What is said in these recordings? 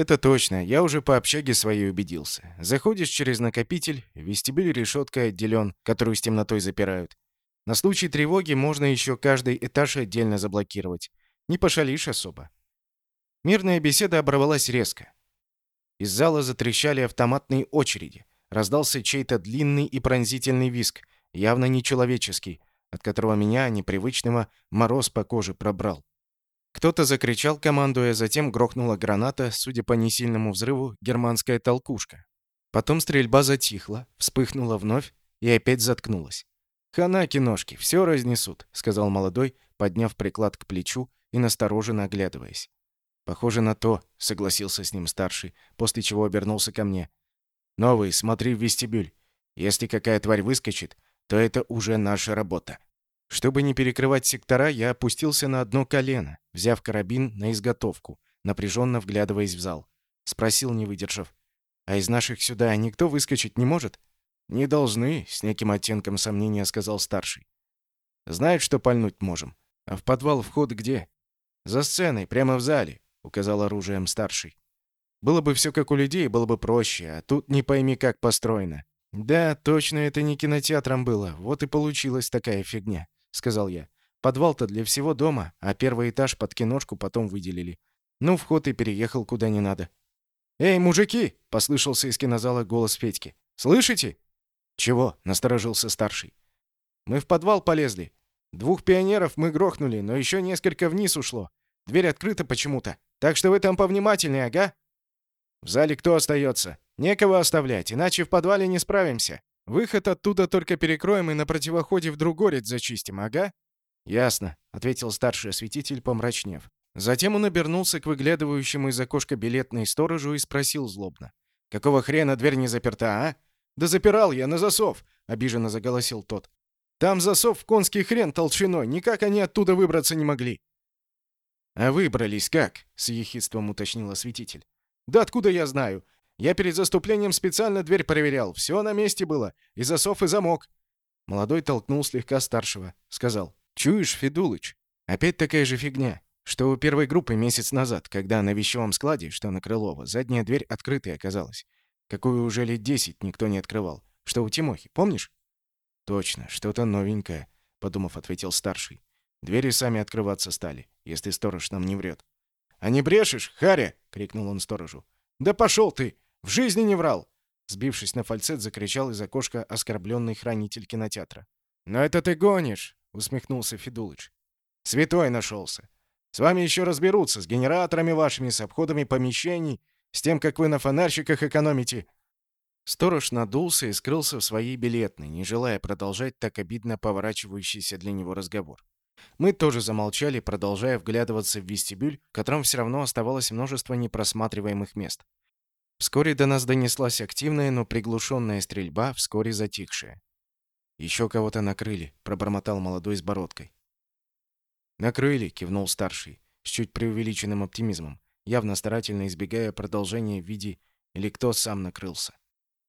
Это точно, я уже по общаге своей убедился. Заходишь через накопитель, вестибюль решеткой отделен, которую с темнотой запирают. На случай тревоги можно еще каждый этаж отдельно заблокировать. Не пошалишь особо. Мирная беседа оборвалась резко. Из зала затрещали автоматные очереди. Раздался чей-то длинный и пронзительный виск, явно нечеловеческий, от которого меня, непривычного, мороз по коже пробрал. Кто-то закричал, командуя, затем грохнула граната, судя по несильному взрыву, германская толкушка. Потом стрельба затихла, вспыхнула вновь и опять заткнулась. «Хана киношки, все разнесут», — сказал молодой, подняв приклад к плечу и настороженно оглядываясь. «Похоже на то», — согласился с ним старший, после чего обернулся ко мне. «Новый, смотри в вестибюль. Если какая тварь выскочит, то это уже наша работа». Чтобы не перекрывать сектора, я опустился на одно колено, взяв карабин на изготовку, напряженно вглядываясь в зал. Спросил, не выдержав. «А из наших сюда никто выскочить не может?» «Не должны», — с неким оттенком сомнения сказал старший. «Знают, что пальнуть можем. А в подвал вход где?» «За сценой, прямо в зале», — указал оружием старший. «Было бы все как у людей, было бы проще, а тут не пойми, как построено». «Да, точно, это не кинотеатром было. Вот и получилась такая фигня». — сказал я. «Подвал-то для всего дома, а первый этаж под киношку потом выделили. Ну, вход и переехал куда не надо». «Эй, мужики!» — послышался из кинозала голос Федьки. «Слышите?» «Чего?» — насторожился старший. «Мы в подвал полезли. Двух пионеров мы грохнули, но еще несколько вниз ушло. Дверь открыта почему-то. Так что вы там повнимательнее, ага?» «В зале кто остается? Некого оставлять, иначе в подвале не справимся. Выход оттуда только перекроем и на противоходе в Другорец зачистим, ага?» «Ясно», — ответил старший осветитель, помрачнев. Затем он обернулся к выглядывающему из окошка билетной сторожу и спросил злобно. «Какого хрена дверь не заперта, а?» «Да запирал я на засов», — обиженно заголосил тот. «Там засов в конский хрен толщиной, никак они оттуда выбраться не могли». «А выбрались как?» — с ехидством уточнил осветитель. «Да откуда я знаю? Я перед заступлением специально дверь проверял. Все на месте было. И засов, и замок». Молодой толкнул слегка старшего. Сказал. «Чуешь, Федулыч? Опять такая же фигня, что у первой группы месяц назад, когда на вещевом складе, что на Крылова, задняя дверь открытой оказалась. Какую уже лет десять никто не открывал. Что у Тимохи, помнишь?» «Точно, что-то новенькое», — подумав, ответил старший. «Двери сами открываться стали, если сторож нам не врет». «А не брешешь, Харя!» — крикнул он сторожу. «Да пошел ты! В жизни не врал!» Сбившись на фальцет, закричал из окошка оскорбленный хранитель кинотеатра. «Но это ты гонишь!» — усмехнулся Федулыч. «Святой нашелся. С вами еще разберутся, с генераторами вашими, с обходами помещений, с тем, как вы на фонарщиках экономите». Сторож надулся и скрылся в своей билетной, не желая продолжать так обидно поворачивающийся для него разговор. Мы тоже замолчали, продолжая вглядываться в вестибюль, в котором все равно оставалось множество непросматриваемых мест. Вскоре до нас донеслась активная, но приглушенная стрельба, вскоре затихшая. «Еще кого-то накрыли», — пробормотал молодой с бородкой. «Накрыли», — кивнул старший, с чуть преувеличенным оптимизмом, явно старательно избегая продолжения в виде «или кто сам накрылся».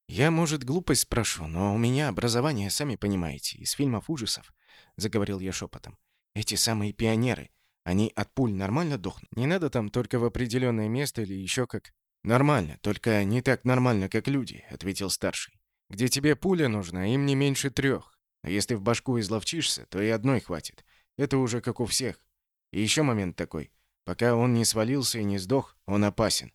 «Я, может, глупость спрошу, но у меня образование, сами понимаете, из фильмов ужасов», — заговорил я шепотом. «Эти самые пионеры, они от пуль нормально дохнут? Не надо там только в определенное место или еще как...» «Нормально, только не так нормально, как люди», — ответил старший. «Где тебе пуля нужна, им не меньше трех. А если в башку изловчишься, то и одной хватит. Это уже как у всех. И еще момент такой. Пока он не свалился и не сдох, он опасен.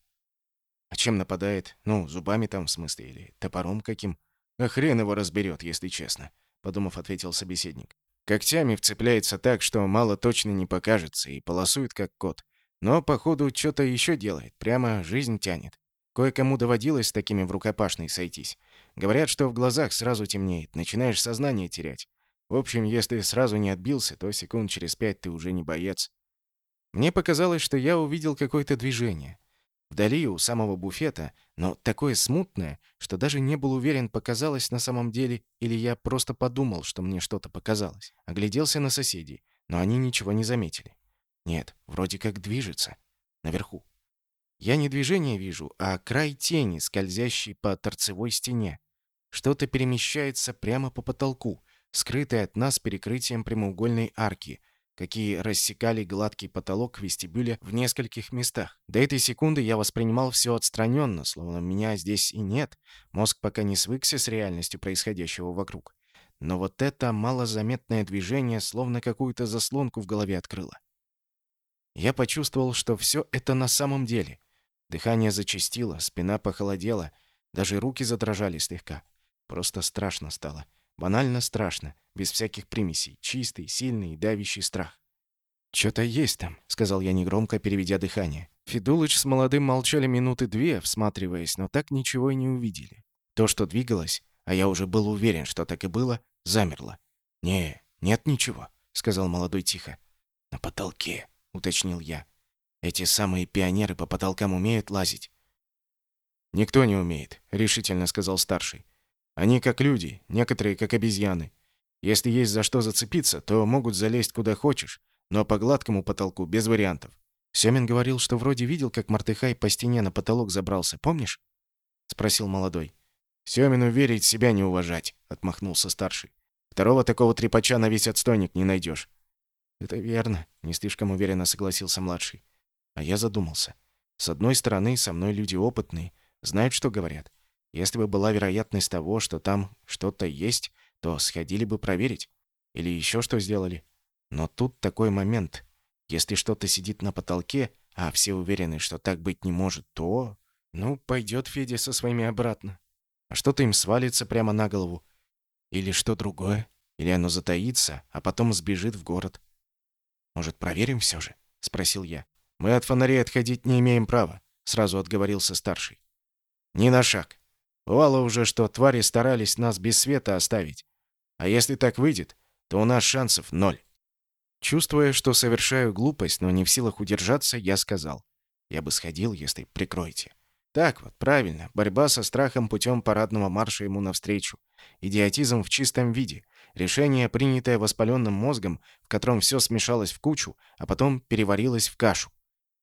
А чем нападает? Ну, зубами там, в смысле, или топором каким? А хрен его разберет, если честно», — подумав, ответил собеседник. «Когтями вцепляется так, что мало точно не покажется, и полосует, как кот. Но, походу, что-то еще делает. Прямо жизнь тянет. Кое-кому доводилось с такими в рукопашной сойтись. Говорят, что в глазах сразу темнеет, начинаешь сознание терять. В общем, если сразу не отбился, то секунд через пять ты уже не боец. Мне показалось, что я увидел какое-то движение. Вдали у самого буфета, но такое смутное, что даже не был уверен, показалось на самом деле, или я просто подумал, что мне что-то показалось. Огляделся на соседей, но они ничего не заметили. Нет, вроде как движется. Наверху. Я не движение вижу, а край тени, скользящий по торцевой стене. Что-то перемещается прямо по потолку, скрытое от нас перекрытием прямоугольной арки, какие рассекали гладкий потолок вестибюля в нескольких местах. До этой секунды я воспринимал все отстраненно, словно меня здесь и нет. Мозг пока не свыкся с реальностью происходящего вокруг. Но вот это малозаметное движение словно какую-то заслонку в голове открыло. Я почувствовал, что все это на самом деле. Дыхание зачастило, спина похолодела, даже руки задрожали слегка. Просто страшно стало. Банально страшно, без всяких примесей. Чистый, сильный давящий страх. «Чё-то есть там», — сказал я негромко, переведя дыхание. Федулыч с молодым молчали минуты две, всматриваясь, но так ничего и не увидели. То, что двигалось, а я уже был уверен, что так и было, замерло. «Не, нет ничего», — сказал молодой тихо. «На потолке», — уточнил я. «Эти самые пионеры по потолкам умеют лазить?» «Никто не умеет», — решительно сказал старший. «Они как люди, некоторые как обезьяны. Если есть за что зацепиться, то могут залезть куда хочешь, но по гладкому потолку без вариантов». Семин говорил, что вроде видел, как Мартыхай по стене на потолок забрался, помнишь? — спросил молодой. «Семину верить, себя не уважать», — отмахнулся старший. «Второго такого трепача на весь отстойник не найдешь». «Это верно», — не слишком уверенно согласился младший. А я задумался. С одной стороны, со мной люди опытные, знают, что говорят. Если бы была вероятность того, что там что-то есть, то сходили бы проверить. Или еще что сделали. Но тут такой момент. Если что-то сидит на потолке, а все уверены, что так быть не может, то... Ну, пойдет Федя со своими обратно а что-то им свалится прямо на голову. Или что другое. Или оно затаится, а потом сбежит в город. «Может, проверим все же?» — спросил я. «Мы от фонарей отходить не имеем права», — сразу отговорился старший. «Ни на шаг. Бывало уже, что твари старались нас без света оставить. А если так выйдет, то у нас шансов ноль». Чувствуя, что совершаю глупость, но не в силах удержаться, я сказал. «Я бы сходил, если прикроете». Так вот, правильно. Борьба со страхом путем парадного марша ему навстречу. Идиотизм в чистом виде. Решение, принятое воспаленным мозгом, в котором все смешалось в кучу, а потом переварилось в кашу.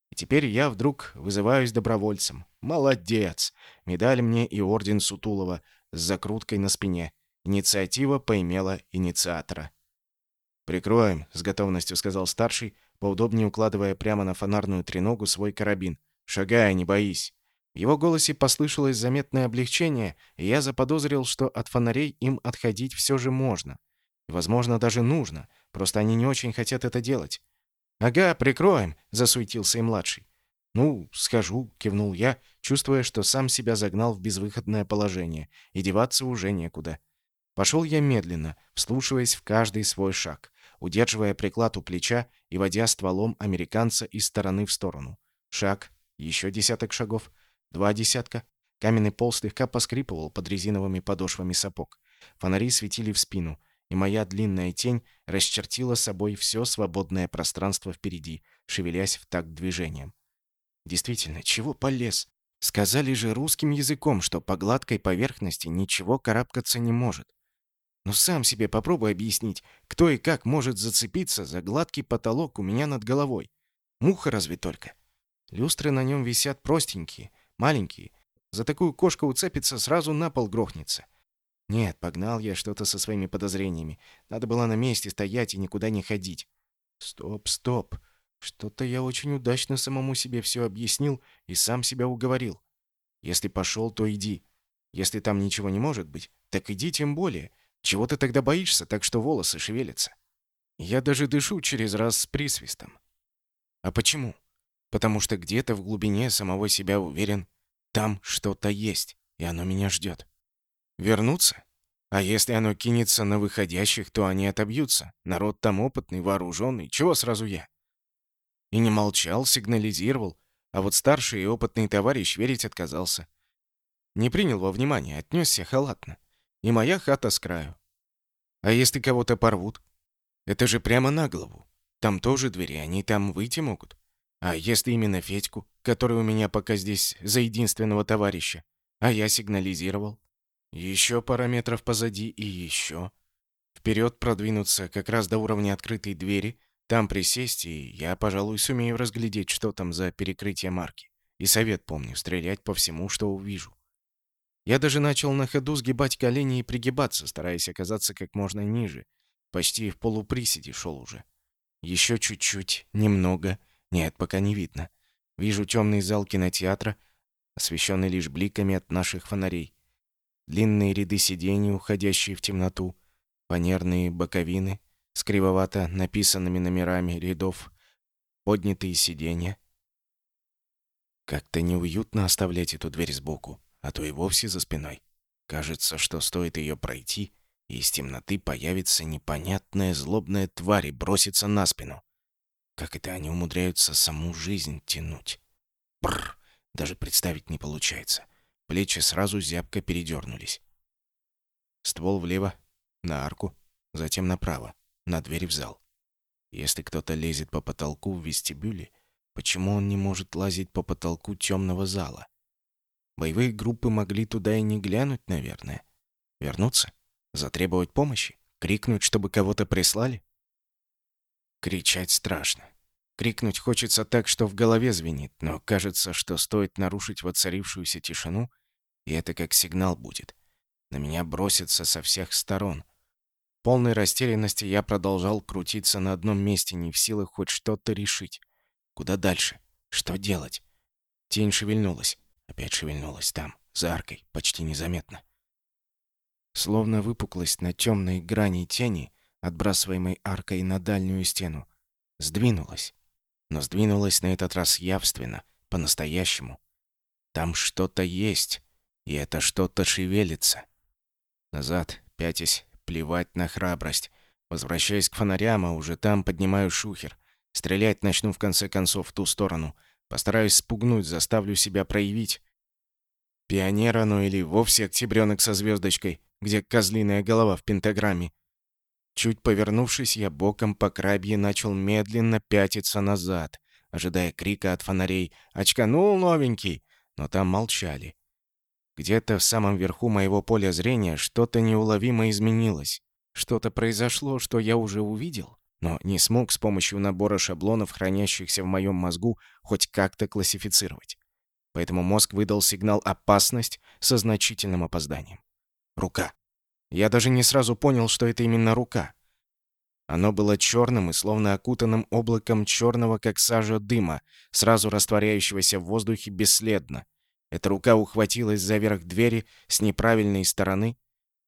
И теперь я вдруг вызываюсь добровольцем. Молодец! Медаль мне и орден Сутулова с закруткой на спине. Инициатива поимела инициатора. «Прикроем», — с готовностью сказал старший, поудобнее укладывая прямо на фонарную треногу свой карабин. «Шагай, не боись». В его голосе послышалось заметное облегчение, и я заподозрил, что от фонарей им отходить все же можно. И, возможно, даже нужно, просто они не очень хотят это делать. «Ага, прикроем», — засуетился и младший. «Ну, схожу», — кивнул я, чувствуя, что сам себя загнал в безвыходное положение, и деваться уже некуда. Пошел я медленно, вслушиваясь в каждый свой шаг, удерживая приклад у плеча и водя стволом американца из стороны в сторону. Шаг, еще десяток шагов — Два десятка. Каменный пол слегка поскрипывал под резиновыми подошвами сапог. Фонари светили в спину, и моя длинная тень расчертила собой все свободное пространство впереди, шевелясь в такт движением. Действительно, чего полез? Сказали же русским языком, что по гладкой поверхности ничего карабкаться не может. Но сам себе попробуй объяснить, кто и как может зацепиться за гладкий потолок у меня над головой. Муха разве только. Люстры на нем висят простенькие — Маленький. За такую кошку уцепится, сразу на пол грохнется. Нет, погнал я что-то со своими подозрениями. Надо было на месте стоять и никуда не ходить. Стоп, стоп. Что-то я очень удачно самому себе все объяснил и сам себя уговорил. Если пошел, то иди. Если там ничего не может быть, так иди тем более. Чего ты тогда боишься, так что волосы шевелятся? Я даже дышу через раз с присвистом. А почему? Потому что где-то в глубине самого себя уверен, там что-то есть, и оно меня ждет. Вернуться? А если оно кинется на выходящих, то они отобьются. Народ там опытный, вооруженный. Чего сразу я? И не молчал, сигнализировал. А вот старший и опытный товарищ верить отказался. Не принял во внимание, отнесся халатно. И моя хата с краю. А если кого-то порвут? Это же прямо на голову. Там тоже двери, они там выйти могут. А если именно Федьку, который у меня пока здесь за единственного товарища? А я сигнализировал. Еще пара метров позади и еще. Вперед продвинуться как раз до уровня открытой двери, там присесть, и я, пожалуй, сумею разглядеть, что там за перекрытие марки. И совет помню, стрелять по всему, что увижу. Я даже начал на ходу сгибать колени и пригибаться, стараясь оказаться как можно ниже. Почти в полуприседе шел уже. Еще чуть-чуть, немного. Нет, пока не видно. Вижу темный зал кинотеатра, освещенный лишь бликами от наших фонарей. Длинные ряды сидений, уходящие в темноту, фанерные боковины с кривовато написанными номерами рядов, поднятые сиденья. Как-то неуютно оставлять эту дверь сбоку, а то и вовсе за спиной. Кажется, что стоит ее пройти, и из темноты появится непонятная злобная тварь и бросится на спину. Как это они умудряются саму жизнь тянуть? Бррр, даже представить не получается. Плечи сразу зябко передернулись. Ствол влево, на арку, затем направо, на дверь в зал. Если кто-то лезет по потолку в вестибюле, почему он не может лазить по потолку темного зала? Боевые группы могли туда и не глянуть, наверное. Вернуться? Затребовать помощи? Крикнуть, чтобы кого-то прислали? Кричать страшно. Крикнуть хочется так, что в голове звенит, но кажется, что стоит нарушить воцарившуюся тишину, и это как сигнал будет. На меня бросится со всех сторон. В полной растерянности я продолжал крутиться на одном месте, не в силах хоть что-то решить. Куда дальше? Что делать? Тень шевельнулась. Опять шевельнулась там, за аркой, почти незаметно. Словно выпуклость на темной грани тени, отбрасываемой аркой на дальнюю стену, сдвинулась. Но сдвинулась на этот раз явственно, по-настоящему. Там что-то есть, и это что-то шевелится. Назад, пятясь, плевать на храбрость. Возвращаясь к фонарям, а уже там поднимаю шухер. Стрелять начну в конце концов в ту сторону — Постараюсь спугнуть, заставлю себя проявить. Пионера, ну или вовсе октябрёнок со звездочкой, где козлиная голова в пентаграмме. Чуть повернувшись, я боком по крабье начал медленно пятиться назад, ожидая крика от фонарей «Очканул, новенький!» Но там молчали. Где-то в самом верху моего поля зрения что-то неуловимо изменилось. Что-то произошло, что я уже увидел но не смог с помощью набора шаблонов, хранящихся в моем мозгу, хоть как-то классифицировать. Поэтому мозг выдал сигнал «опасность» со значительным опозданием. Рука. Я даже не сразу понял, что это именно рука. Оно было черным и словно окутанным облаком черного, как сажа дыма, сразу растворяющегося в воздухе бесследно. Эта рука ухватилась за верх двери с неправильной стороны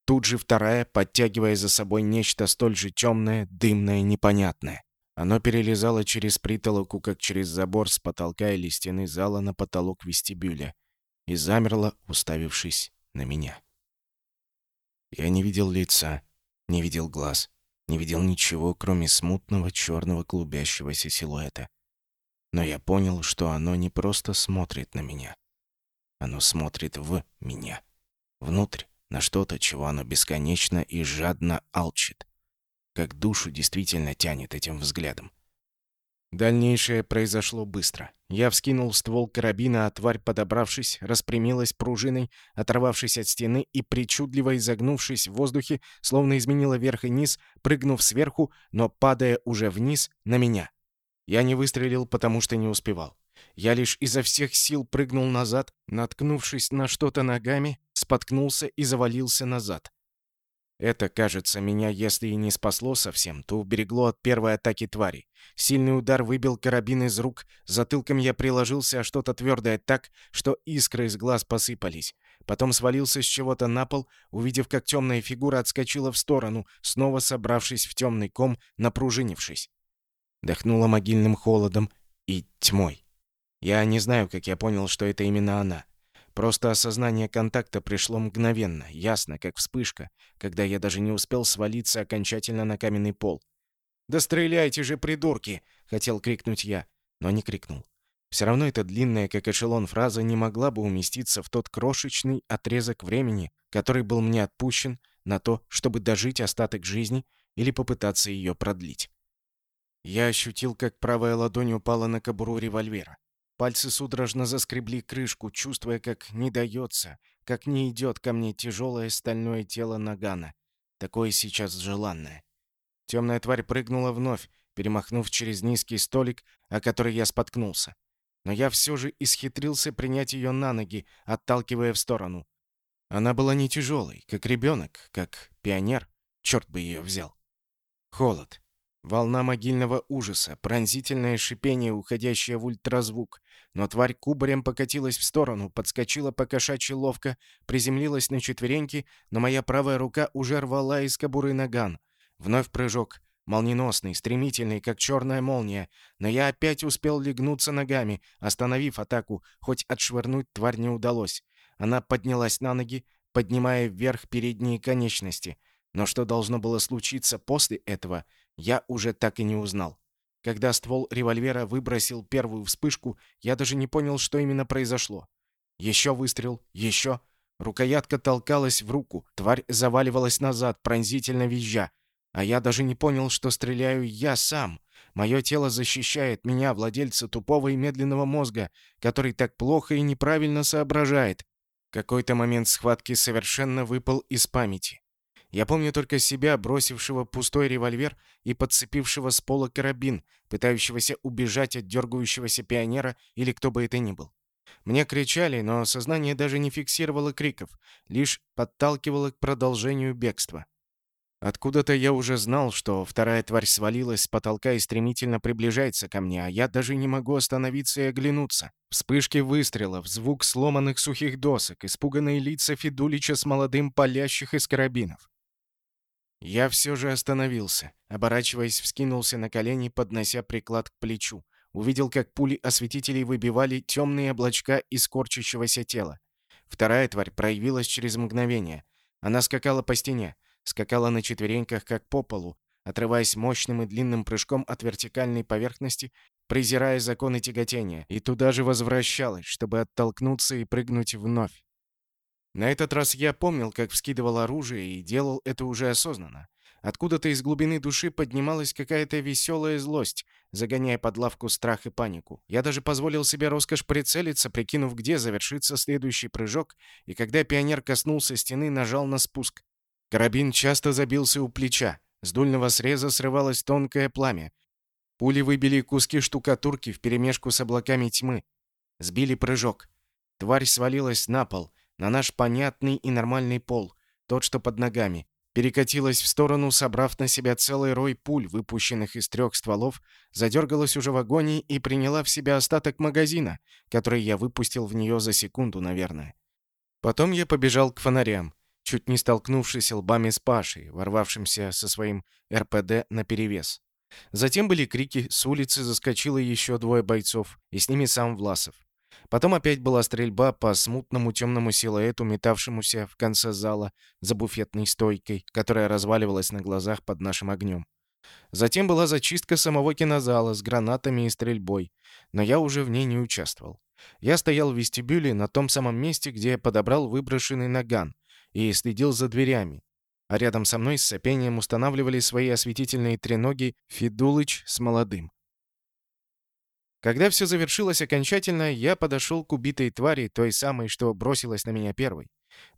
Тут же вторая, подтягивая за собой нечто столь же темное, дымное, непонятное. Оно перелезало через притолоку, как через забор с потолка или стены зала на потолок вестибюля, и замерло, уставившись на меня. Я не видел лица, не видел глаз, не видел ничего, кроме смутного черного клубящегося силуэта. Но я понял, что оно не просто смотрит на меня. Оно смотрит в меня, внутрь на что-то, чего оно бесконечно и жадно алчит. Как душу действительно тянет этим взглядом. Дальнейшее произошло быстро. Я вскинул ствол карабина, а тварь, подобравшись, распрямилась пружиной, оторвавшись от стены и, причудливо изогнувшись в воздухе, словно изменила верх и низ, прыгнув сверху, но падая уже вниз, на меня. Я не выстрелил, потому что не успевал. Я лишь изо всех сил прыгнул назад, наткнувшись на что-то ногами, споткнулся и завалился назад. Это, кажется, меня, если и не спасло совсем, то уберегло от первой атаки твари. Сильный удар выбил карабин из рук, затылком я приложился о что-то твердое так, что искры из глаз посыпались. Потом свалился с чего-то на пол, увидев, как темная фигура отскочила в сторону, снова собравшись в темный ком, напружинившись. Дохнуло могильным холодом и тьмой. Я не знаю, как я понял, что это именно она. Просто осознание контакта пришло мгновенно, ясно, как вспышка, когда я даже не успел свалиться окончательно на каменный пол. «Да стреляйте же, придурки!» — хотел крикнуть я, но не крикнул. Все равно эта длинная, как эшелон, фраза не могла бы уместиться в тот крошечный отрезок времени, который был мне отпущен на то, чтобы дожить остаток жизни или попытаться ее продлить. Я ощутил, как правая ладонь упала на кобуру револьвера. Пальцы судорожно заскребли крышку, чувствуя, как не дается, как не идет ко мне тяжелое стальное тело Нагана. Такое сейчас желанное. Темная тварь прыгнула вновь, перемахнув через низкий столик, о который я споткнулся. Но я все же исхитрился принять ее на ноги, отталкивая в сторону. Она была не тяжелой, как ребенок, как пионер. Черт бы ее взял. Холод. Волна могильного ужаса, пронзительное шипение, уходящее в ультразвук. Но тварь кубарем покатилась в сторону, подскочила по кошачьи ловко, приземлилась на четвереньки, но моя правая рука уже рвала из кобуры наган. Вновь прыжок. Молниеносный, стремительный, как черная молния. Но я опять успел легнуться ногами, остановив атаку, хоть отшвырнуть тварь не удалось. Она поднялась на ноги, поднимая вверх передние конечности. Но что должно было случиться после этого, я уже так и не узнал. Когда ствол револьвера выбросил первую вспышку, я даже не понял, что именно произошло. Еще выстрел, еще. Рукоятка толкалась в руку, тварь заваливалась назад, пронзительно визжа. А я даже не понял, что стреляю я сам. Мое тело защищает меня, владельца тупого и медленного мозга, который так плохо и неправильно соображает. Какой-то момент схватки совершенно выпал из памяти. Я помню только себя, бросившего пустой револьвер и подцепившего с пола карабин, пытающегося убежать от дергающегося пионера или кто бы это ни был. Мне кричали, но сознание даже не фиксировало криков, лишь подталкивало к продолжению бегства. Откуда-то я уже знал, что вторая тварь свалилась с потолка и стремительно приближается ко мне, а я даже не могу остановиться и оглянуться. Вспышки выстрелов, звук сломанных сухих досок, испуганные лица Федулича с молодым палящих из карабинов. Я все же остановился. Оборачиваясь, вскинулся на колени, поднося приклад к плечу. Увидел, как пули осветителей выбивали темные облачка из корчащегося тела. Вторая тварь проявилась через мгновение. Она скакала по стене, скакала на четвереньках, как по полу, отрываясь мощным и длинным прыжком от вертикальной поверхности, презирая законы тяготения, и туда же возвращалась, чтобы оттолкнуться и прыгнуть вновь. На этот раз я помнил, как вскидывал оружие и делал это уже осознанно. Откуда-то из глубины души поднималась какая-то веселая злость, загоняя под лавку страх и панику. Я даже позволил себе роскошь прицелиться, прикинув, где завершится следующий прыжок, и когда пионер коснулся стены, нажал на спуск. Карабин часто забился у плеча. С дульного среза срывалось тонкое пламя. Пули выбили куски штукатурки вперемешку с облаками тьмы. Сбили прыжок. Тварь свалилась на пол, на наш понятный и нормальный пол, тот, что под ногами, перекатилась в сторону, собрав на себя целый рой пуль, выпущенных из трех стволов, задергалась уже в агонии и приняла в себя остаток магазина, который я выпустил в нее за секунду, наверное. Потом я побежал к фонарям, чуть не столкнувшись лбами с Пашей, ворвавшимся со своим РПД наперевес. Затем были крики, с улицы заскочило еще двое бойцов, и с ними сам Власов. Потом опять была стрельба по смутному темному силуэту, метавшемуся в конце зала за буфетной стойкой, которая разваливалась на глазах под нашим огнем. Затем была зачистка самого кинозала с гранатами и стрельбой, но я уже в ней не участвовал. Я стоял в вестибюле на том самом месте, где я подобрал выброшенный наган, и следил за дверями. А рядом со мной с сопением устанавливали свои осветительные треноги Федулыч с молодым. Когда все завершилось окончательно, я подошел к убитой твари, той самой, что бросилась на меня первой.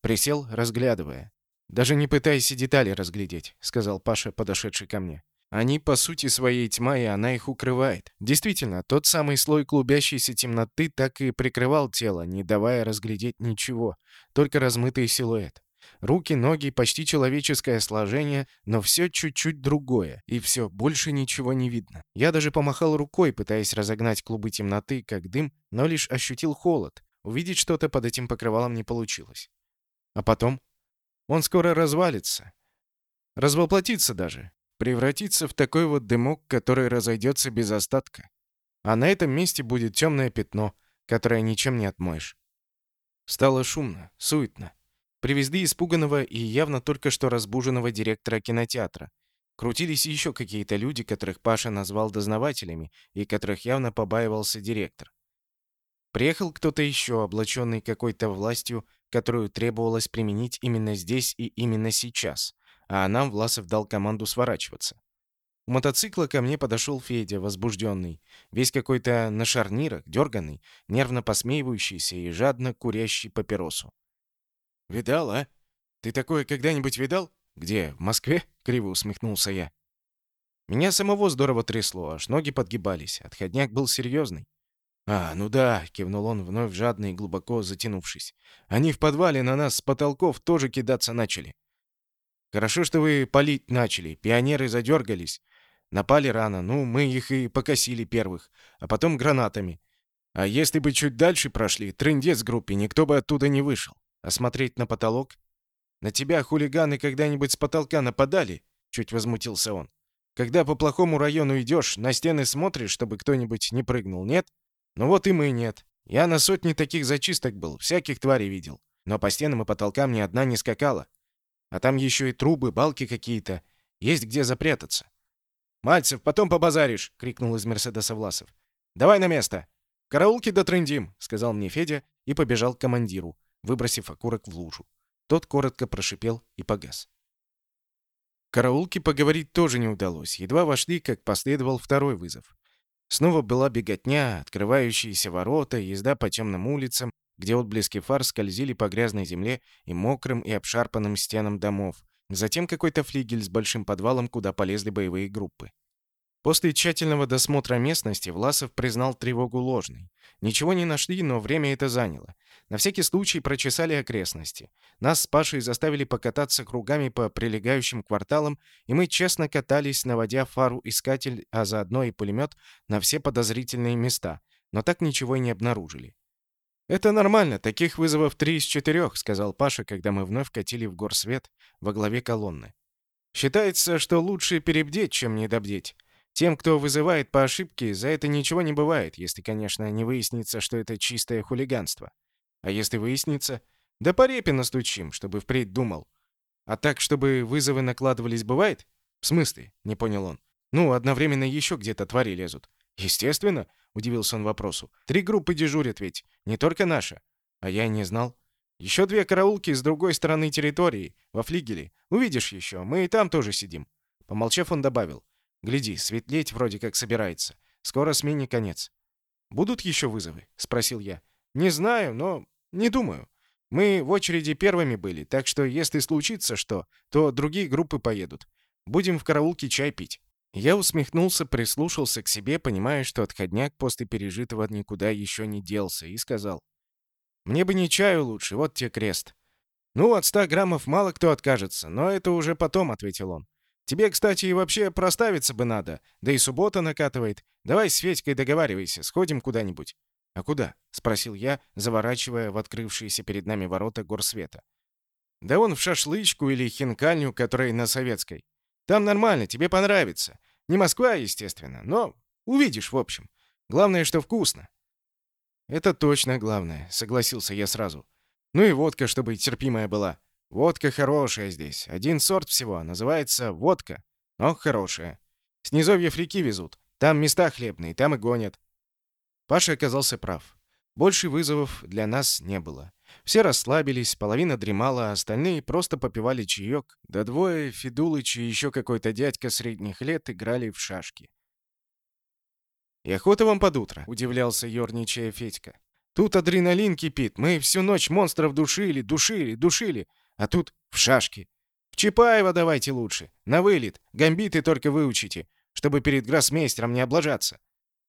Присел, разглядывая. «Даже не пытайся детали разглядеть», — сказал Паша, подошедший ко мне. «Они, по сути, своей тьма, и она их укрывает». Действительно, тот самый слой клубящейся темноты так и прикрывал тело, не давая разглядеть ничего, только размытый силуэт. Руки, ноги, почти человеческое сложение, но все чуть-чуть другое, и все, больше ничего не видно. Я даже помахал рукой, пытаясь разогнать клубы темноты, как дым, но лишь ощутил холод. Увидеть что-то под этим покрывалом не получилось. А потом? Он скоро развалится. Развоплотится даже. Превратится в такой вот дымок, который разойдется без остатка. А на этом месте будет темное пятно, которое ничем не отмоешь. Стало шумно, суетно. Привезли испуганного и явно только что разбуженного директора кинотеатра. Крутились еще какие-то люди, которых Паша назвал дознавателями и которых явно побаивался директор. Приехал кто-то еще, облаченный какой-то властью, которую требовалось применить именно здесь и именно сейчас, а нам Власов дал команду сворачиваться. У мотоцикла ко мне подошел Федя, возбужденный, весь какой-то на шарнирах, дерганный, нервно посмеивающийся и жадно курящий папиросу. «Видал, а? Ты такое когда-нибудь видал?» «Где? В Москве?» — криво усмехнулся я. Меня самого здорово трясло, аж ноги подгибались. Отходняк был серьезный. «А, ну да», — кивнул он, вновь жадно и глубоко затянувшись. «Они в подвале на нас с потолков тоже кидаться начали. Хорошо, что вы палить начали. Пионеры задергались. Напали рано, ну, мы их и покосили первых, а потом гранатами. А если бы чуть дальше прошли, трындец группе, никто бы оттуда не вышел. А смотреть на потолок? На тебя хулиганы когда-нибудь с потолка нападали? Чуть возмутился он. Когда по плохому району идешь, на стены смотришь, чтобы кто-нибудь не прыгнул, нет? Ну вот и мы нет. Я на сотни таких зачисток был, всяких тварей видел. Но по стенам и потолкам ни одна не скакала. А там еще и трубы, балки какие-то. Есть где запрятаться. «Мальцев, потом побазаришь!» — крикнул из Мерседеса Власов. «Давай на место!» «Караулки дотрындим!» — сказал мне Федя и побежал к командиру, выбросив окурок в лужу. Тот коротко прошипел и погас. Караулке поговорить тоже не удалось. Едва вошли, как последовал второй вызов. Снова была беготня, открывающиеся ворота, езда по темным улицам, где отблески фар скользили по грязной земле и мокрым и обшарпанным стенам домов. Затем какой-то флигель с большим подвалом, куда полезли боевые группы. После тщательного досмотра местности Власов признал тревогу ложной. Ничего не нашли, но время это заняло. На всякий случай прочесали окрестности. Нас с Пашей заставили покататься кругами по прилегающим кварталам, и мы честно катались, наводя фару-искатель, а заодно и пулемет, на все подозрительные места, но так ничего и не обнаружили. «Это нормально, таких вызовов три из четырех», — сказал Паша, когда мы вновь катили в горсвет во главе колонны. «Считается, что лучше перебдеть, чем недобдеть. Тем, кто вызывает по ошибке, за это ничего не бывает, если, конечно, не выяснится, что это чистое хулиганство. А если выяснится, да по репе настучим, чтобы впредь думал. А так, чтобы вызовы накладывались, бывает? В смысле? Не понял он. Ну, одновременно еще где-то твари лезут. Естественно, удивился он вопросу. Три группы дежурят ведь, не только наша. А я и не знал. Еще две караулки с другой стороны территории, во флигеле. Увидишь еще, мы и там тоже сидим. Помолчав, он добавил. Гляди, светлеть вроде как собирается. Скоро смене конец. Будут еще вызовы? спросил я. Не знаю, но не думаю. Мы в очереди первыми были, так что если случится что, то другие группы поедут. Будем в караулке чай пить. Я усмехнулся, прислушался к себе, понимая, что отходняк после пережитого никуда еще не делся, и сказал. «Мне бы не чаю лучше, вот тебе крест». «Ну, от ста граммов мало кто откажется, но это уже потом», — ответил он. Тебе, кстати, и вообще проставиться бы надо. Да и суббота накатывает. Давай с Федькой договаривайся, сходим куда-нибудь». «А куда?» — спросил я, заворачивая в открывшиеся перед нами ворота горсвета. «Да вон в шашлычку или хинкальню, которая на Советской. Там нормально, тебе понравится. Не Москва, естественно, но увидишь, в общем. Главное, что вкусно». «Это точно главное», — согласился я сразу. «Ну и водка, чтобы терпимая была. Водка хорошая здесь. Один сорт всего. Называется водка. Но хорошая. С низовьев реки везут. Там места хлебные, там и гонят. Паша оказался прав. Больше вызовов для нас не было. Все расслабились, половина дремала, а остальные просто попивали чаек, да двое, Федулыч и еще какой-то дядька средних лет играли в шашки. «И охота вам под утро», — удивлялся ерничая Федька. «Тут адреналин кипит, мы всю ночь монстров душили, душили, душили, а тут в шашки. В Чапаева давайте лучше. На вылет. Гамбиты только выучите, чтобы перед гроссмейстером не облажаться.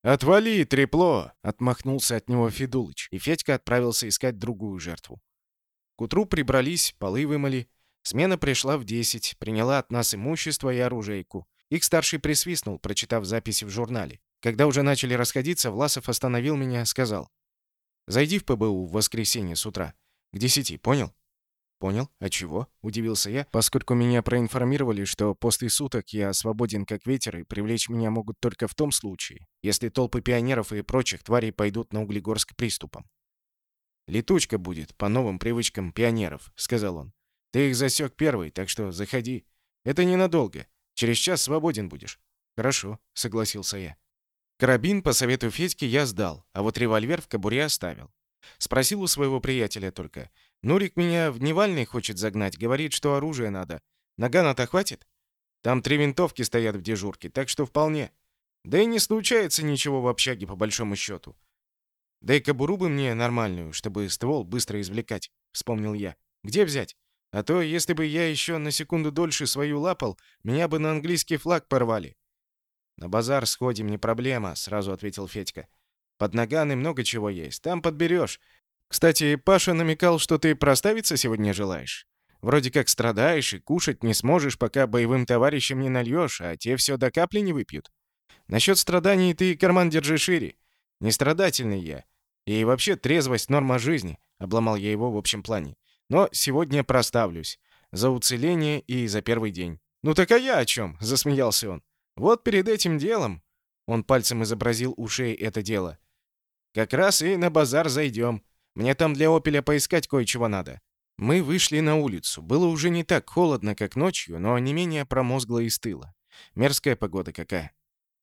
«Отвали, трепло!» — отмахнулся от него Федулыч, и Федька отправился искать другую жертву. К утру прибрались, полы вымыли. Смена пришла в десять, приняла от нас имущество и оружейку. Их старший присвистнул, прочитав записи в журнале. Когда уже начали расходиться, Власов остановил меня, сказал. «Зайди в ПБУ в воскресенье с утра. К десяти, понял?» «Понял. А чего?» — удивился я, поскольку меня проинформировали, что после суток я свободен как ветер, и привлечь меня могут только в том случае, если толпы пионеров и прочих тварей пойдут на Углегорск приступом. «Летучка будет, по новым привычкам пионеров», — сказал он. «Ты их засек первый, так что заходи. Это ненадолго. Через час свободен будешь». «Хорошо», — согласился я. Карабин, по совету Федьки, я сдал, а вот револьвер в кобуре оставил. Спросил у своего приятеля только — Нурик меня в Невальный хочет загнать, говорит, что оружие надо. Нагана-то хватит? Там три винтовки стоят в дежурке, так что вполне. Да и не случается ничего в общаге, по большому счету. Да и кобуру бы мне нормальную, чтобы ствол быстро извлекать, вспомнил я. Где взять? А то, если бы я еще на секунду дольше свою лапал, меня бы на английский флаг порвали. На базар сходим, не проблема, сразу ответил Федька. Под наганы много чего есть, там подберешь. Кстати, Паша намекал, что ты проставиться сегодня желаешь. Вроде как страдаешь и кушать не сможешь, пока боевым товарищам не нальешь, а те все до капли не выпьют. Насчет страданий ты карман держи шире. Не страдательный я. И вообще трезвость — норма жизни. Обломал я его в общем плане. Но сегодня проставлюсь. За уцеление и за первый день. «Ну так а я о чем?» — засмеялся он. «Вот перед этим делом...» Он пальцем изобразил у шеи это дело. «Как раз и на базар зайдем. Мне там для «Опеля» поискать кое-чего надо». Мы вышли на улицу. Было уже не так холодно, как ночью, но не менее промозгло и стыло. Мерзкая погода какая.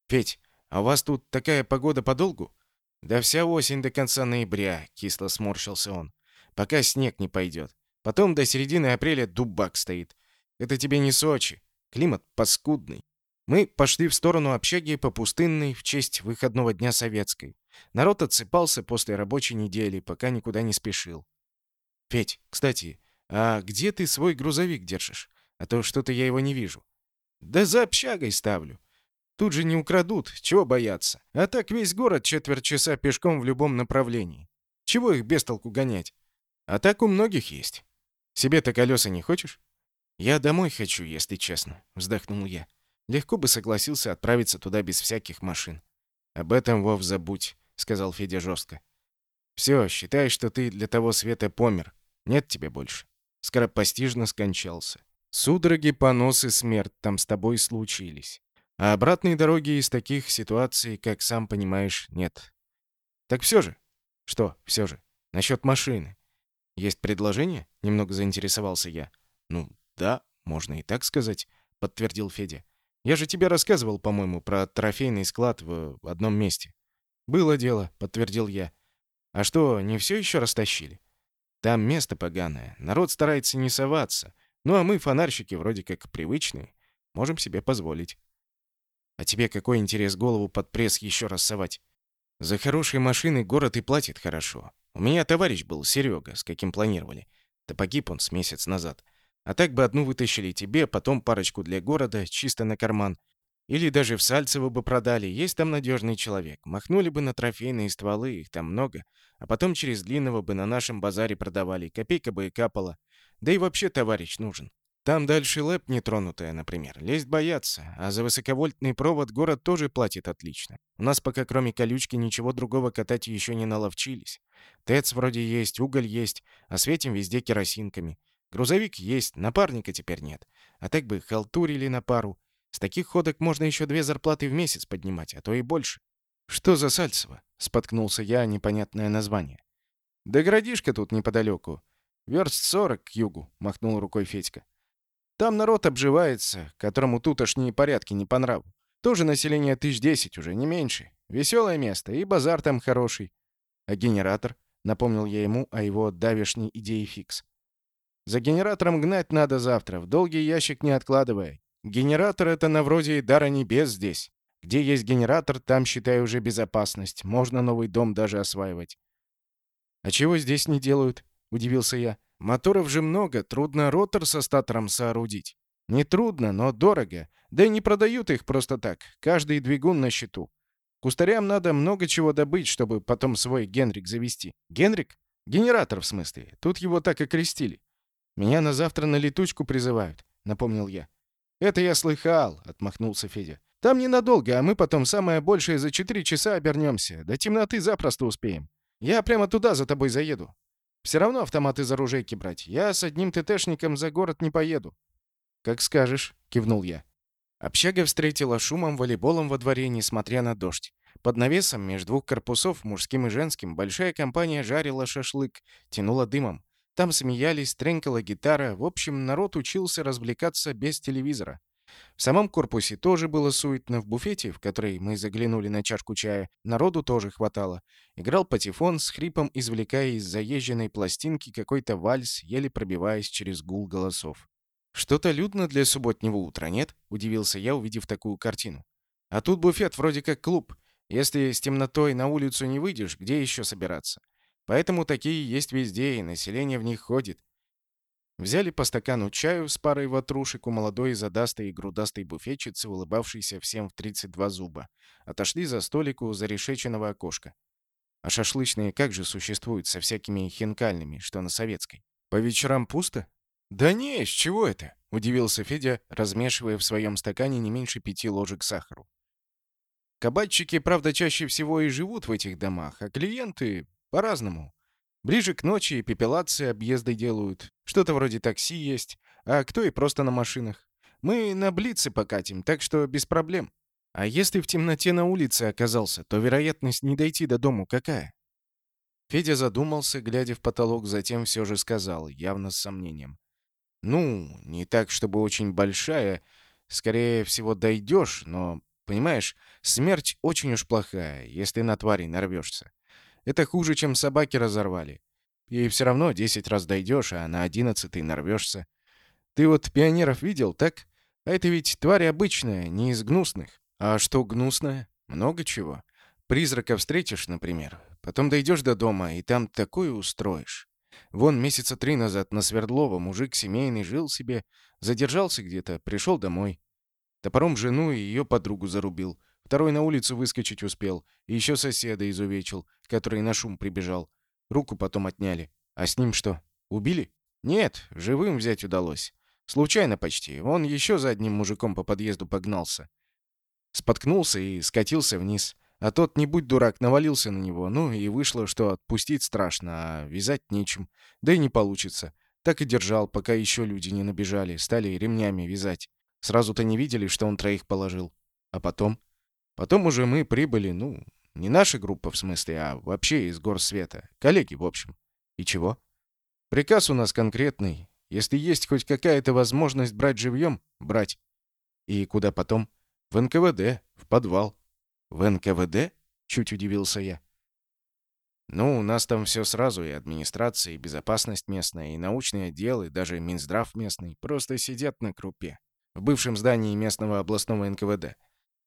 «Петь, а у вас тут такая погода подолгу?» «Да вся осень до конца ноября», — кисло сморщился он. «Пока снег не пойдет. Потом до середины апреля дубак стоит. Это тебе не Сочи. Климат паскудный». Мы пошли в сторону общаги по пустынной в честь выходного дня советской. Народ отсыпался после рабочей недели, пока никуда не спешил. «Петь, кстати, а где ты свой грузовик держишь? А то что-то я его не вижу». «Да за общагой ставлю. Тут же не украдут, чего бояться. А так весь город четверть часа пешком в любом направлении. Чего их без толку гонять? А так у многих есть. Себе-то колеса не хочешь? Я домой хочу, если честно, вздохнул я. Легко бы согласился отправиться туда без всяких машин. Об этом, Вов, забудь, сказал Федя жестко. Все, считай, что ты для того света помер. Нет тебя больше. Скоропостижно скончался. Судороги, понос и смерть там с тобой случились. А обратной дороги из таких ситуаций, как сам понимаешь, нет. Так все же. Что все же? Насчет машины. Есть предложение? Немного заинтересовался я. Ну, да, можно и так сказать, подтвердил Федя. Я же тебе рассказывал, по-моему, про трофейный склад в одном месте. Было дело, подтвердил я. А что, не все еще растащили? Там место поганое. Народ старается не соваться. Ну а мы, фонарщики, вроде как привычные, можем себе позволить. А тебе какой интерес голову под пресс еще раз совать? За хорошие машины город и платит хорошо. У меня товарищ был, Серега, с каким планировали. Да погиб он с месяц назад. А так бы одну вытащили тебе, потом парочку для города, чисто на карман. Или даже в Сальцево бы продали, есть там надежный человек. Махнули бы на трофейные стволы, их там много. А потом через длинного бы на нашем базаре продавали, копейка бы и капала. Да и вообще товарищ нужен. Там дальше лэп нетронутая, например. Лезть боятся, а за высоковольтный провод город тоже платит отлично. У нас пока кроме колючки ничего другого катать еще не наловчились. ТЭЦ вроде есть, уголь есть, а светим везде керосинками. Грузовик есть, напарника теперь нет. А так бы халтурили на пару. С таких ходок можно еще две зарплаты в месяц поднимать, а то и больше. «Что за Сальцево?» — споткнулся я непонятное название. «Да городишко тут неподалеку. Верст сорок к югу», — махнул рукой Федька. Там народ обживается, которому тутошние порядки не по нраву. Тоже население тысяч десять уже, не меньше. Веселое место, и базар там хороший. А генератор? Напомнил я ему о его давешней идее фикс. За генератором гнать надо завтра, в долгий ящик не откладывая. Генератор — это на вроде дара небес здесь. Где есть генератор, там, считай, уже безопасность. Можно новый дом даже осваивать. «А чего здесь не делают?» — удивился я. Моторов же много, трудно ротор со статором соорудить. Не трудно, но дорого. Да и не продают их просто так. Каждый двигун на счету. Кустарям надо много чего добыть, чтобы потом свой Генрик завести. Генрик? Генератор, в смысле. Тут его так и крестили. Меня на завтра на летучку призывают, напомнил я. Это я слыхал, отмахнулся Федя. Там ненадолго, а мы потом самое большее за четыре часа обернемся. До темноты запросто успеем. Я прямо туда за тобой заеду. Все равно автомат из оружейки брать. Я с одним ТТшником за город не поеду». «Как скажешь», — кивнул я. Общага встретила шумом волейболом во дворе, несмотря на дождь. Под навесом между двух корпусов, мужским и женским, большая компания жарила шашлык, тянула дымом. Там смеялись, тренькала гитара. В общем, народ учился развлекаться без телевизора. В самом корпусе тоже было суетно. В буфете, в который мы заглянули на чашку чая, народу тоже хватало. Играл патефон с хрипом, извлекая из заезженной пластинки какой-то вальс, еле пробиваясь через гул голосов. «Что-то людно для субботнего утра, нет?» — удивился я, увидев такую картину. «А тут буфет вроде как клуб. Если с темнотой на улицу не выйдешь, где еще собираться? Поэтому такие есть везде, и население в них ходит. Взяли по стакану чаю с парой ватрушек у молодой задастой и грудастой буфетчицы, улыбавшейся всем в 32 зуба. Отошли за столик у зарешеченного окошка. А шашлычные как же существуют со всякими хинкальными, что на советской? По вечерам пусто? «Да не, с чего это?» — удивился Федя, размешивая в своем стакане не меньше пяти ложек сахару. Кабачики, правда, чаще всего и живут в этих домах, а клиенты по-разному. Ближе к ночи пепелации объезды делают, что-то вроде такси есть, а кто и просто на машинах. Мы на блице покатим, так что без проблем. А если в темноте на улице оказался, то вероятность не дойти до дому какая? Федя задумался, глядя в потолок, затем все же сказал, явно с сомнением. «Ну, не так, чтобы очень большая. Скорее всего, дойдешь, но, понимаешь, смерть очень уж плохая, если на твари нарвешься. Это хуже, чем собаки разорвали. И все равно десять раз дойдешь, а на одиннадцатый нарвешься. Ты вот пионеров видел, так? А это ведь тварь обычная, не из гнусных. А что гнусное? Много чего. Призрака встретишь, например. Потом дойдешь до дома, и там такое устроишь. Вон месяца три назад на Свердлова мужик семейный жил себе, задержался где-то, пришел домой. Топором жену и ее подругу зарубил. Второй на улицу выскочить успел. И еще соседа изувечил, который на шум прибежал. Руку потом отняли. А с ним что, убили? Нет, живым взять удалось. Случайно почти. Он еще за одним мужиком по подъезду погнался. Споткнулся и скатился вниз. А тот, не будь дурак, навалился на него. Ну и вышло, что отпустить страшно, а вязать нечем. Да и не получится. Так и держал, пока еще люди не набежали. Стали ремнями вязать. Сразу-то не видели, что он троих положил. А потом? Потом уже мы прибыли, ну, не наша группа в смысле, а вообще из гор света. Коллеги, в общем. И чего? Приказ у нас конкретный. Если есть хоть какая-то возможность брать живьем, брать. И куда потом? В НКВД, в подвал. В НКВД? Чуть удивился я. Ну, у нас там все сразу, и администрация, и безопасность местная, и научный отдел, и даже Минздрав местный. Просто сидят на крупе. В бывшем здании местного областного НКВД.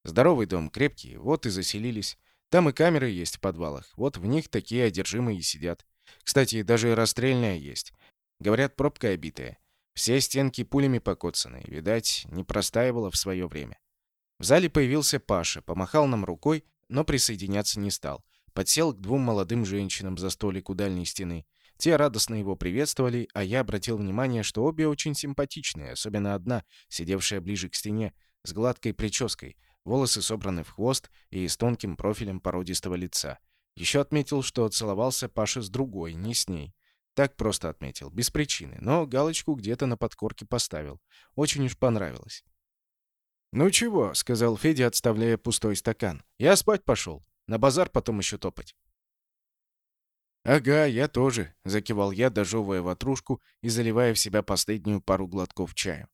Здоровый дом, крепкий, вот и заселились. Там и камеры есть в подвалах. Вот в них такие одержимые сидят. Кстати, даже расстрельная есть. Говорят, пробка обитая. Все стенки пулями покоцаны. Видать, не простаивало в свое время. В зале появился Паша, помахал нам рукой, но присоединяться не стал. Подсел к двум молодым женщинам за столик у дальней стены. Те радостно его приветствовали, а я обратил внимание, что обе очень симпатичные, особенно одна, сидевшая ближе к стене, с гладкой прической, волосы собраны в хвост и с тонким профилем породистого лица. Еще отметил, что целовался Паша с другой, не с ней. Так просто отметил, без причины, но галочку где-то на подкорке поставил. Очень уж понравилось. «Ну чего?» — сказал Федя, отставляя пустой стакан. «Я спать пошел. На базар потом еще топать». «Ага, я тоже», — закивал я, дожевывая ватрушку и заливая в себя последнюю пару глотков чая.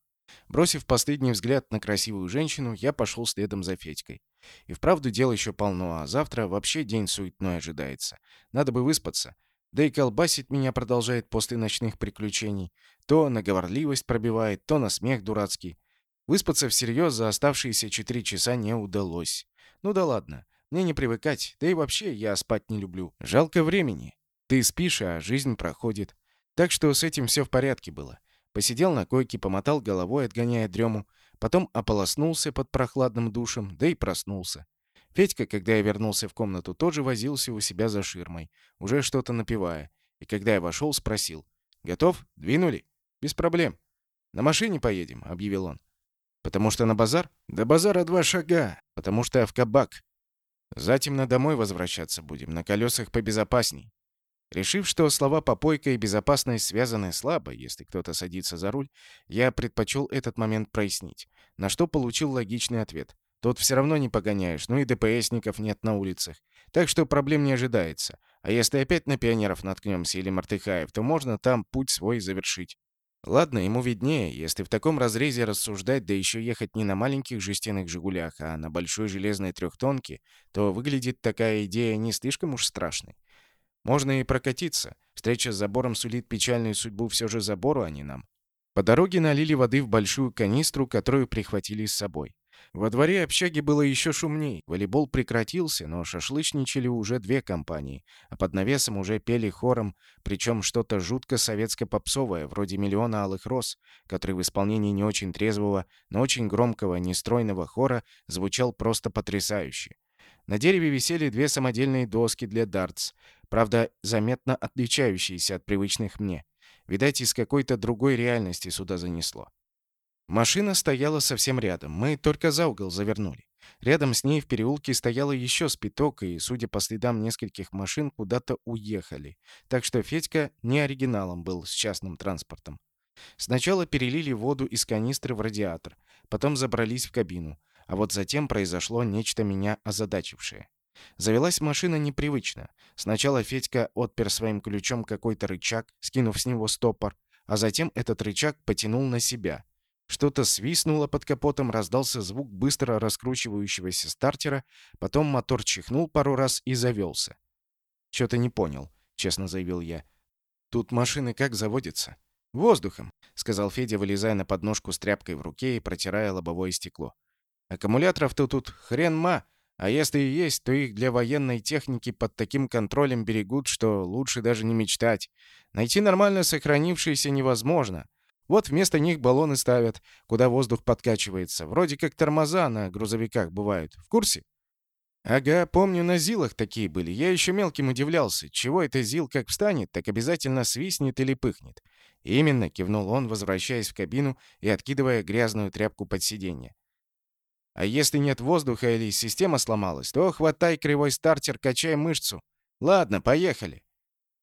Бросив последний взгляд на красивую женщину, я пошел следом за Федькой. И вправду дел еще полно, а завтра вообще день суетной ожидается. Надо бы выспаться. Да и колбасить меня продолжает после ночных приключений. То на говорливость пробивает, то на смех дурацкий. Выспаться всерьез за оставшиеся четыре часа не удалось. Ну да ладно, мне не привыкать, да и вообще я спать не люблю. Жалко времени. Ты спишь, а жизнь проходит. Так что с этим все в порядке было. Посидел на койке, помотал головой, отгоняя дрему, потом ополоснулся под прохладным душем, да и проснулся. Федька, когда я вернулся в комнату, тоже возился у себя за ширмой, уже что-то напевая. И когда я вошел, спросил. «Готов? Двинули?» «Без проблем». «На машине поедем», — объявил он. «Потому что на базар?» «До базара два шага, потому что в кабак. Затемно домой возвращаться будем, на колесах побезопасней. Решив, что слова «попойка» и «безопасность» связаны слабо, если кто-то садится за руль, я предпочел этот момент прояснить, на что получил логичный ответ. Тут все равно не погоняешь, ну и ДПСников нет на улицах. Так что проблем не ожидается. А если опять на пионеров наткнемся или Мартыхаев, то можно там путь свой завершить. Ладно, ему виднее, если в таком разрезе рассуждать, да еще ехать не на маленьких жестяных «Жигулях», а на большой железной трехтонке, то выглядит такая идея не слишком уж страшной. Можно и прокатиться. Встреча с забором сулит печальную судьбу все же забору, а не нам. По дороге налили воды в большую канистру, которую прихватили с собой. Во дворе общаги было еще шумней. Волейбол прекратился, но шашлычничали уже две компании, а под навесом уже пели хором, причем что-то жутко советско-попсовое, вроде «Миллиона алых роз», который в исполнении не очень трезвого, но очень громкого, нестройного хора звучал просто потрясающе. На дереве висели две самодельные доски для дартс, правда, заметно отличающиеся от привычных мне. Видать, из какой-то другой реальности сюда занесло. Машина стояла совсем рядом, мы только за угол завернули. Рядом с ней в переулке стояло еще спиток, и, судя по следам нескольких машин, куда-то уехали. Так что Федька не оригиналом был с частным транспортом. Сначала перелили воду из канистры в радиатор, потом забрались в кабину, а вот затем произошло нечто меня озадачившее. Завелась машина непривычно. Сначала Федька отпер своим ключом какой-то рычаг, скинув с него стопор, а затем этот рычаг потянул на себя. Что-то свистнуло под капотом, раздался звук быстро раскручивающегося стартера, потом мотор чихнул пару раз и завелся. «Чё-то не понял», — честно заявил я. «Тут машины как заводятся?» «Воздухом», — сказал Федя, вылезая на подножку с тряпкой в руке и протирая лобовое стекло. «Аккумуляторов-то тут хрен ма, а если и есть, то их для военной техники под таким контролем берегут, что лучше даже не мечтать. Найти нормально сохранившиеся невозможно. Вот вместо них баллоны ставят, куда воздух подкачивается. Вроде как тормоза на грузовиках бывают. В курсе? Ага, помню, на ЗИЛах такие были. Я еще мелким удивлялся. Чего это ЗИЛ как встанет, так обязательно свистнет или пыхнет. Именно, кивнул он, возвращаясь в кабину и откидывая грязную тряпку под сиденье. А если нет воздуха или система сломалась, то хватай кривой стартер, качай мышцу. Ладно, поехали.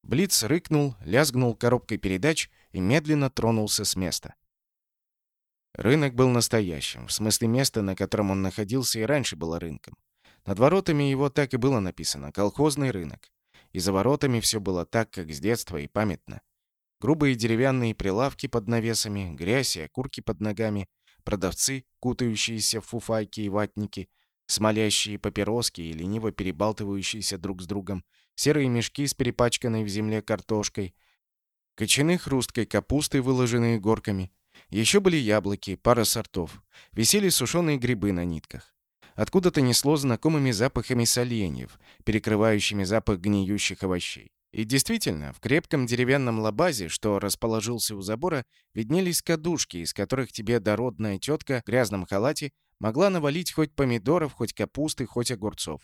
Блиц рыкнул, лязгнул коробкой передач и медленно тронулся с места. Рынок был настоящим, в смысле места, на котором он находился и раньше было рынком. Над воротами его так и было написано «Колхозный рынок». И за воротами все было так, как с детства и памятно. Грубые деревянные прилавки под навесами, грязь и окурки под ногами, продавцы, кутающиеся в фуфайки и ватники, смолящие папироски и лениво перебалтывающиеся друг с другом, серые мешки с перепачканной в земле картошкой, Кочаны хрусткой капусты, выложенные горками. Еще были яблоки, пара сортов. Висели сушеные грибы на нитках. Откуда-то несло знакомыми запахами соленьев, перекрывающими запах гниющих овощей. И действительно, в крепком деревянном лабазе, что расположился у забора, виднелись кадушки, из которых тебе дородная тетка в грязном халате могла навалить хоть помидоров, хоть капусты, хоть огурцов.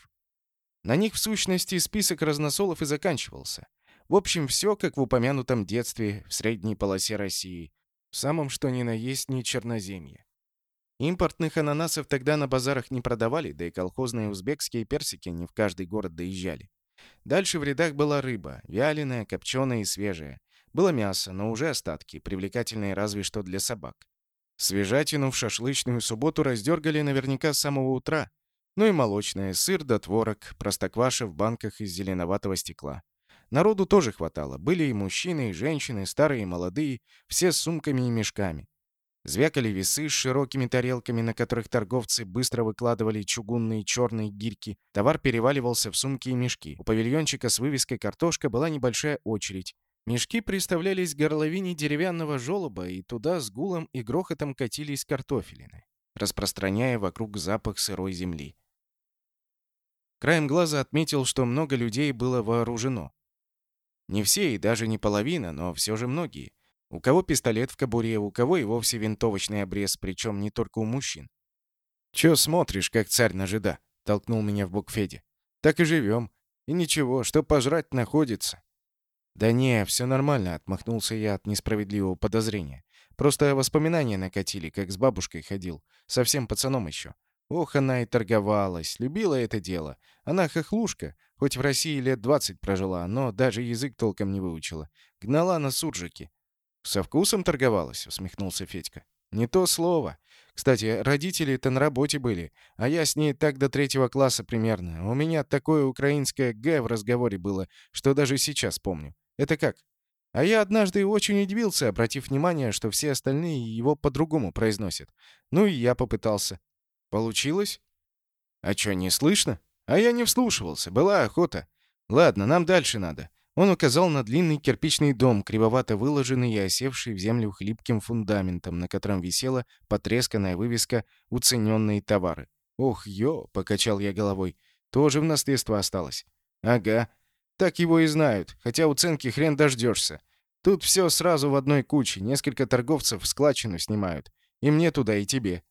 На них, в сущности, список разносолов и заканчивался. В общем, все как в упомянутом детстве в средней полосе России, в самом что ни на есть не черноземье. Импортных ананасов тогда на базарах не продавали, да и колхозные узбекские персики не в каждый город доезжали. Дальше в рядах была рыба, вяленая, копченая и свежая. Было мясо, но уже остатки, привлекательные разве что для собак. Свежатину в шашлычную субботу раздергали наверняка с самого утра. Ну и молочное, сыр да творог, простокваша в банках из зеленоватого стекла. Народу тоже хватало. Были и мужчины, и женщины, старые и молодые, все с сумками и мешками. Звякали весы с широкими тарелками, на которых торговцы быстро выкладывали чугунные черные гирьки. Товар переваливался в сумки и мешки. У павильончика с вывеской «Картошка» была небольшая очередь. Мешки представлялись горловине деревянного желоба, и туда с гулом и грохотом катились картофелины, распространяя вокруг запах сырой земли. Краем глаза отметил, что много людей было вооружено. Не все и даже не половина, но все же многие. У кого пистолет в кобуре, у кого и вовсе винтовочный обрез, причем не только у мужчин. «Чё смотришь, как царь на жида?» — толкнул меня в бок Федя. «Так и живем. И ничего, что пожрать находится». «Да не, все нормально», — отмахнулся я от несправедливого подозрения. «Просто воспоминания накатили, как с бабушкой ходил. Совсем пацаном еще. Ох, она и торговалась, любила это дело. Она хохлушка, хоть в России лет двадцать прожила, но даже язык толком не выучила. Гнала на суржики. «Со вкусом торговалась?» — усмехнулся Федька. «Не то слово. Кстати, родители-то на работе были, а я с ней так до третьего класса примерно. У меня такое украинское «г» в разговоре было, что даже сейчас помню. Это как? А я однажды очень удивился, обратив внимание, что все остальные его по-другому произносят. Ну и я попытался. Получилось? А что, не слышно? А я не вслушивался, была охота. Ладно, нам дальше надо. Он указал на длинный кирпичный дом, кривовато выложенный и осевший в землю хлипким фундаментом, на котором висела потресканная вывеска «Уцененные товары». «Ох, ё!» — покачал я головой. «Тоже в наследство осталось». «Ага. Так его и знают, хотя уценки хрен дождешься. Тут все сразу в одной куче, несколько торговцев складчину снимают. И мне туда, и тебе.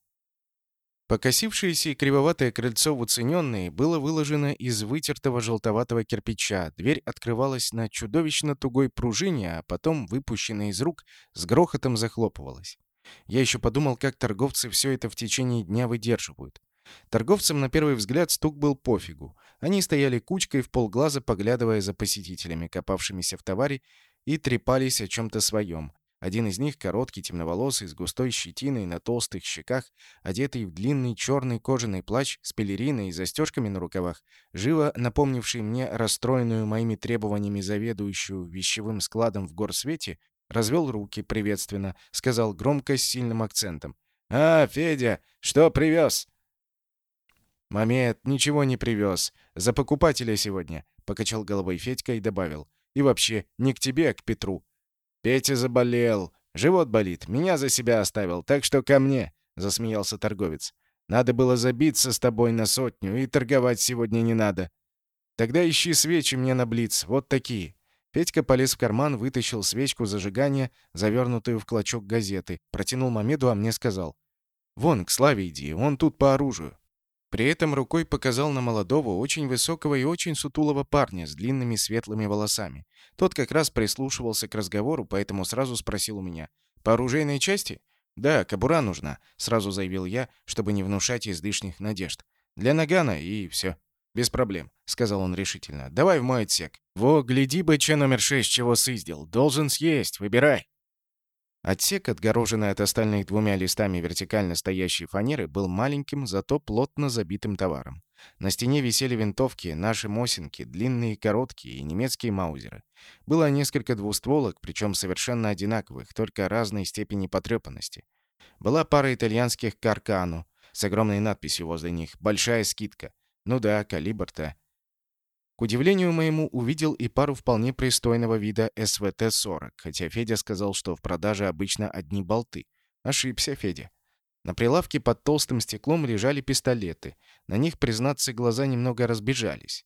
Покосившееся и кривоватое крыльцо в уцененные было выложено из вытертого желтоватого кирпича. Дверь открывалась на чудовищно тугой пружине, а потом, выпущенная из рук, с грохотом захлопывалась. Я еще подумал, как торговцы все это в течение дня выдерживают. Торговцам на первый взгляд стук был пофигу. Они стояли кучкой в полглаза, поглядывая за посетителями, копавшимися в товаре, и трепались о чем-то своем, один из них, короткий, темноволосый, с густой щетиной на толстых щеках, одетый в длинный черный кожаный плащ с пелериной и застежками на рукавах, живо напомнивший мне расстроенную моими требованиями заведующую вещевым складом в горсвете, развел руки приветственно, сказал громко с сильным акцентом. «А, Федя, что привез?» «Мамет, ничего не привез. За покупателя сегодня», — покачал головой Федька и добавил. «И вообще, не к тебе, а к Петру. «Петя заболел. Живот болит. Меня за себя оставил. Так что ко мне», — засмеялся торговец. «Надо было забиться с тобой на сотню, и торговать сегодня не надо. Тогда ищи свечи мне на блиц. Вот такие». Петька полез в карман, вытащил свечку зажигания, завернутую в клочок газеты, протянул Мамеду, а мне сказал. «Вон, к Славе иди, он тут по оружию». При этом рукой показал на молодого, очень высокого и очень сутулого парня с длинными светлыми волосами. Тот как раз прислушивался к разговору, поэтому сразу спросил у меня. «По оружейной части?» «Да, кобура нужна», — сразу заявил я, чтобы не внушать излишних надежд. «Для нагана и все». «Без проблем», — сказал он решительно. «Давай в мой отсек». «Во, гляди бы, че номер шесть чего сыздил. Должен съесть, выбирай». Отсек, отгороженный от остальных двумя листами вертикально стоящей фанеры, был маленьким, зато плотно забитым товаром. На стене висели винтовки, наши Мосинки, длинные и короткие, и немецкие маузеры. Было несколько двустволок, причем совершенно одинаковых, только разной степени потрепанности. Была пара итальянских «Каркану» с огромной надписью возле них «Большая скидка». Ну да, калибр-то к удивлению моему, увидел и пару вполне пристойного вида СВТ-40, хотя Федя сказал, что в продаже обычно одни болты. Ошибся Федя. На прилавке под толстым стеклом лежали пистолеты. На них, признаться, глаза немного разбежались.